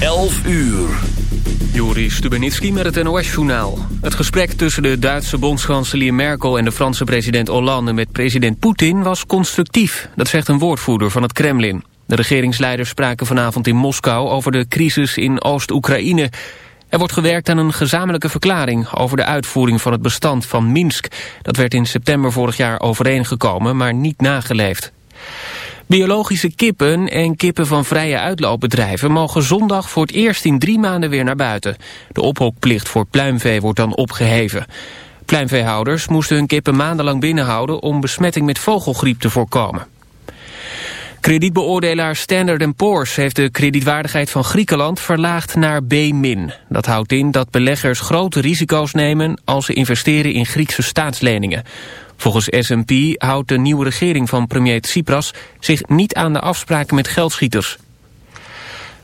11 uur. Joris Stubenitski met het NOS-journaal. Het gesprek tussen de Duitse bondskanselier Merkel en de Franse president Hollande met president Poetin was constructief. Dat zegt een woordvoerder van het Kremlin. De regeringsleiders spraken vanavond in Moskou over de crisis in Oost-Oekraïne. Er wordt gewerkt aan een gezamenlijke verklaring over de uitvoering van het bestand van Minsk. Dat werd in september vorig jaar overeengekomen, maar niet nageleefd. Biologische kippen en kippen van vrije uitloopbedrijven mogen zondag voor het eerst in drie maanden weer naar buiten. De ophokplicht voor pluimvee wordt dan opgeheven. Pluimveehouders moesten hun kippen maandenlang binnenhouden om besmetting met vogelgriep te voorkomen. Kredietbeoordelaar Standard Poor's heeft de kredietwaardigheid van Griekenland verlaagd naar B-. Dat houdt in dat beleggers grote risico's nemen als ze investeren in Griekse staatsleningen. Volgens S&P houdt de nieuwe regering van premier Tsipras zich niet aan de afspraken met geldschieters.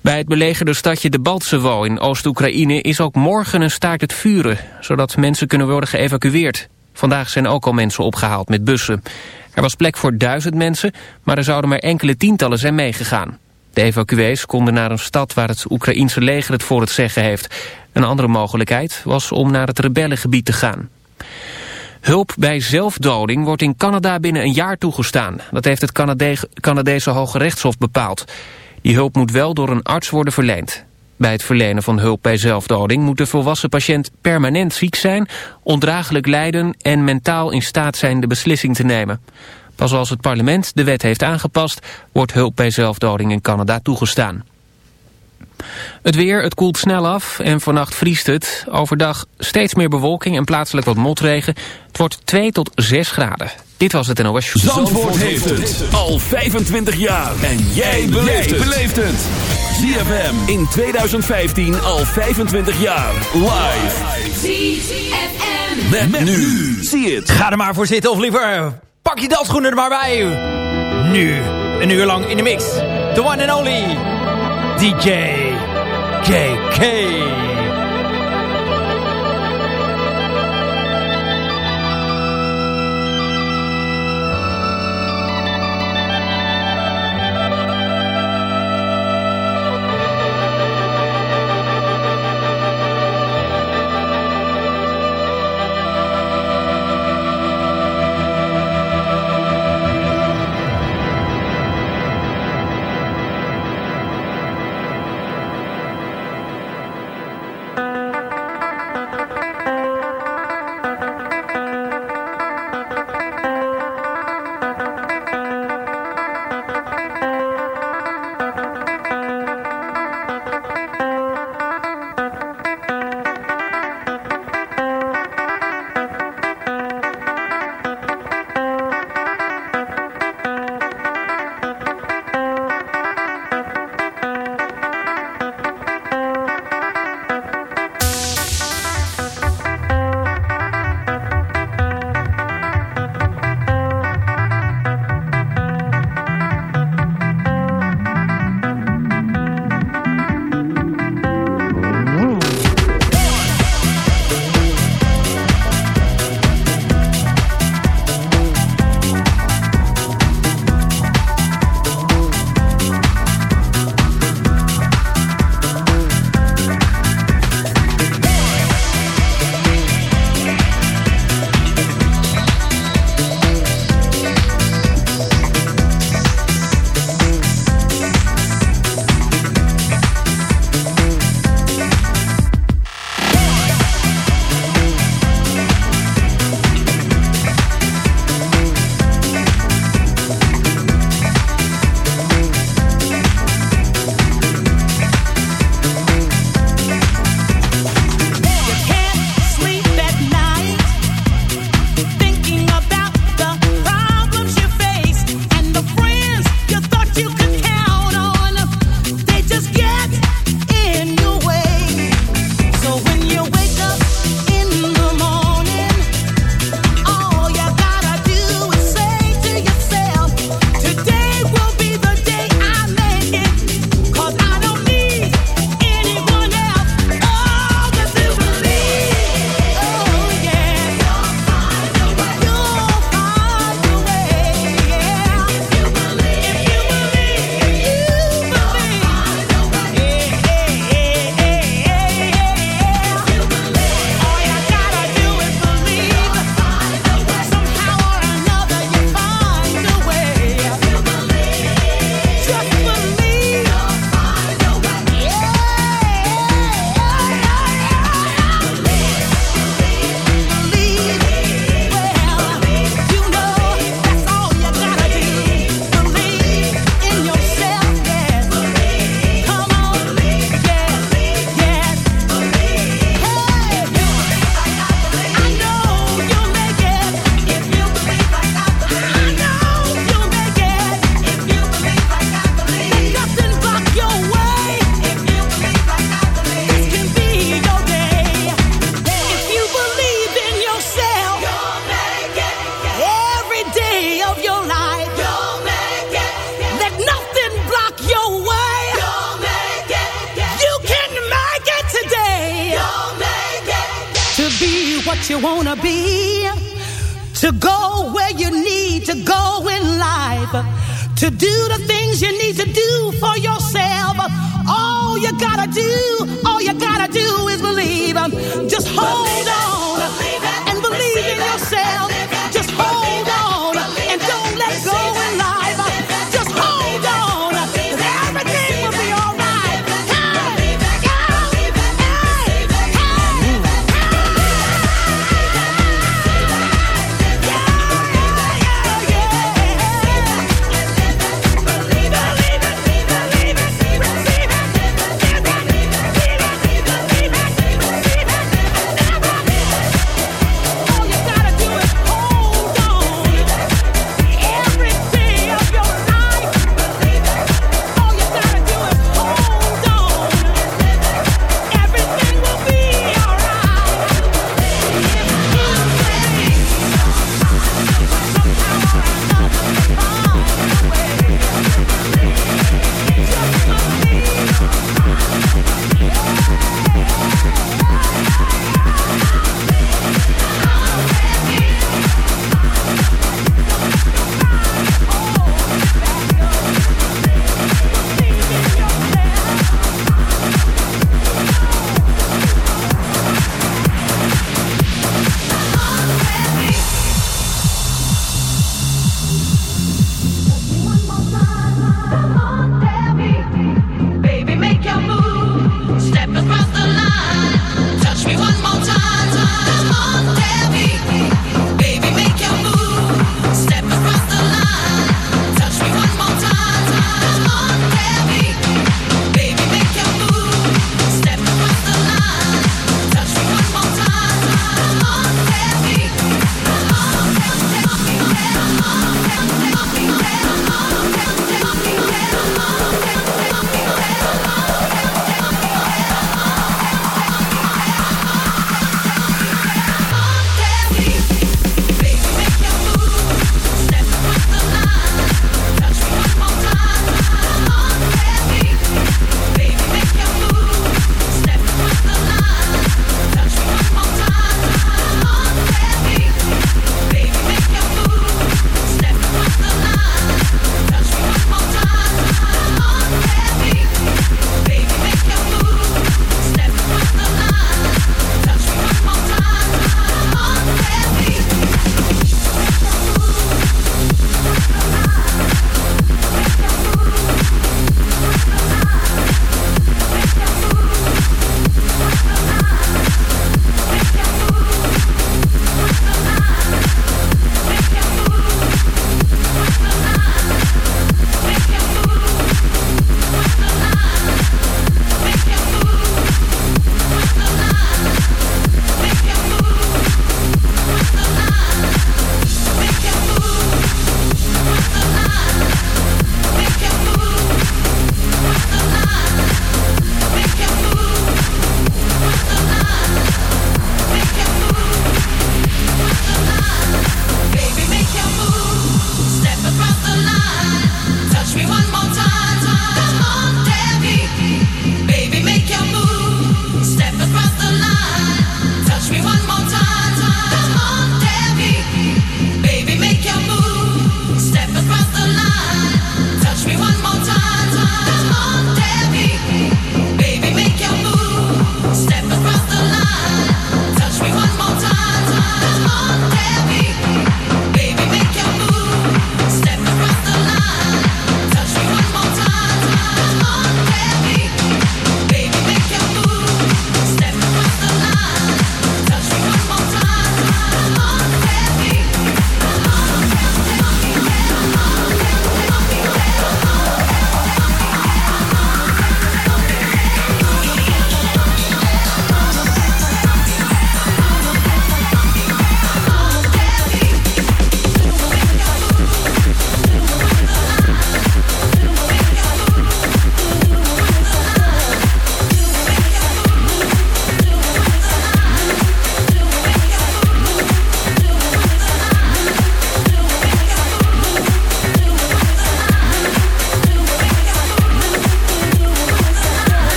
Bij het belegerde stadje de Baltsewo in Oost-Oekraïne is ook morgen een staakt het vuren, zodat mensen kunnen worden geëvacueerd. Vandaag zijn ook al mensen opgehaald met bussen. Er was plek voor duizend mensen, maar er zouden maar enkele tientallen zijn meegegaan. De evacuees konden naar een stad waar het Oekraïense leger het voor het zeggen heeft. Een andere mogelijkheid was om naar het rebellengebied te gaan. Hulp bij zelfdoding wordt in Canada binnen een jaar toegestaan. Dat heeft het Canade Canadese Hoge Rechtshof bepaald. Die hulp moet wel door een arts worden verleend. Bij het verlenen van hulp bij zelfdoding moet de volwassen patiënt permanent ziek zijn, ondraaglijk lijden en mentaal in staat zijn de beslissing te nemen. Pas als het parlement de wet heeft aangepast, wordt hulp bij zelfdoding in Canada toegestaan. Het weer, het koelt snel af en vannacht vriest het. Overdag steeds meer bewolking en plaatselijk wat motregen. Het wordt 2 tot 6 graden. Dit was het NOS Show. Zandvoort, heeft het al 25 jaar. En jij beleeft het. ZFM in 2015 al 25 jaar. Live. ZFM. Met, nu. Zie het. Ga er maar voor zitten of liever pak je dansschoenen er maar bij. Nu, een uur lang in de mix. The one and only DJ KK.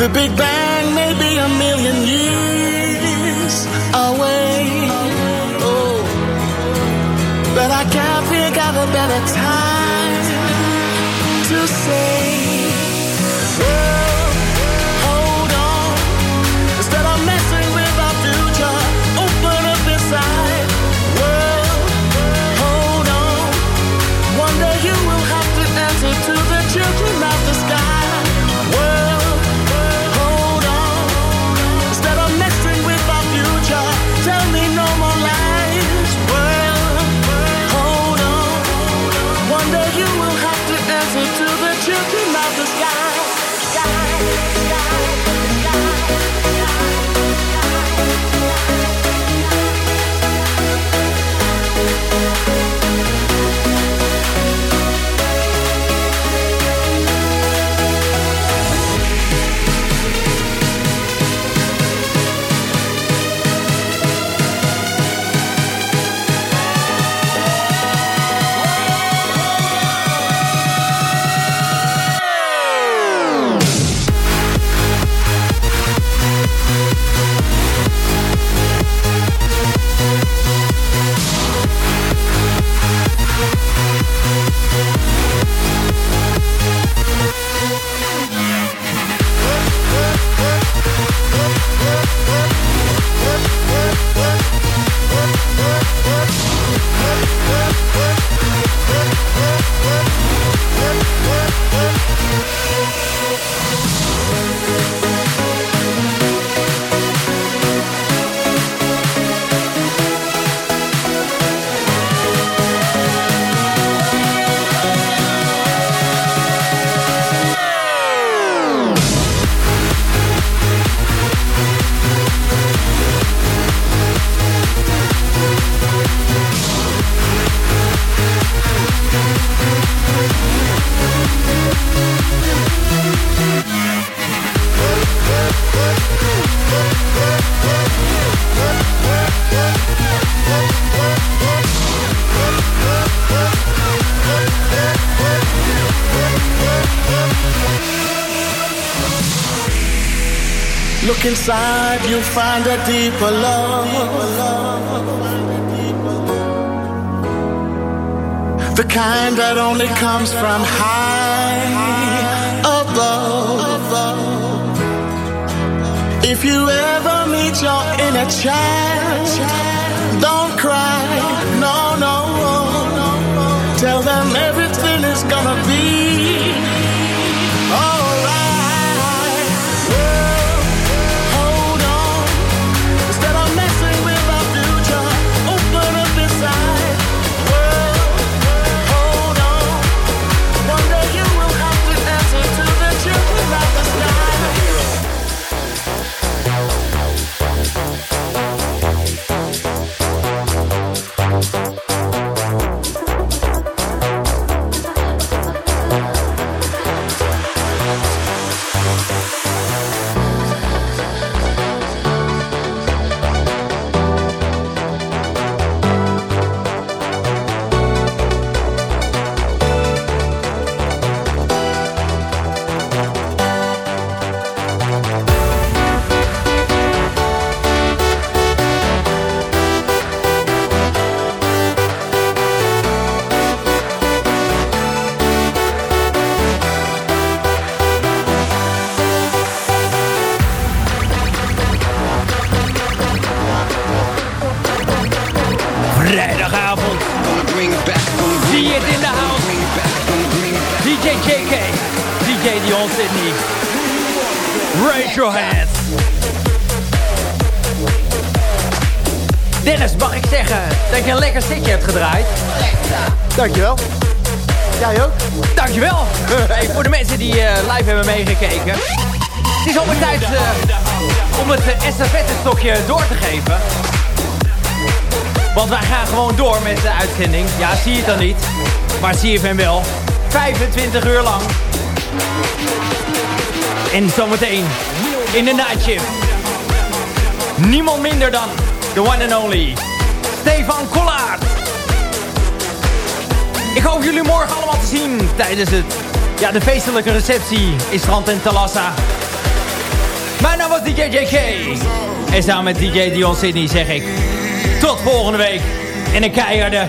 The Big Bang may be a million years away. Oh, but I can't think of a better time inside you'll find a deeper love. The kind that only comes from high above. If you ever meet your inner child, don't cry, estafette-stokje door te geven. Want wij gaan gewoon door met de uitzending. Ja, zie je het dan niet. Maar zie je hem wel. 25 uur lang. En zometeen in de nightshift. Niemand minder dan the one and only Stefan Kollaert. Ik hoop jullie morgen allemaal te zien tijdens het, ja, de feestelijke receptie in Strand en Talassa. Mijn naam was DJ JK. En samen met DJ Dion Sydney zeg ik tot volgende week. En een keiharde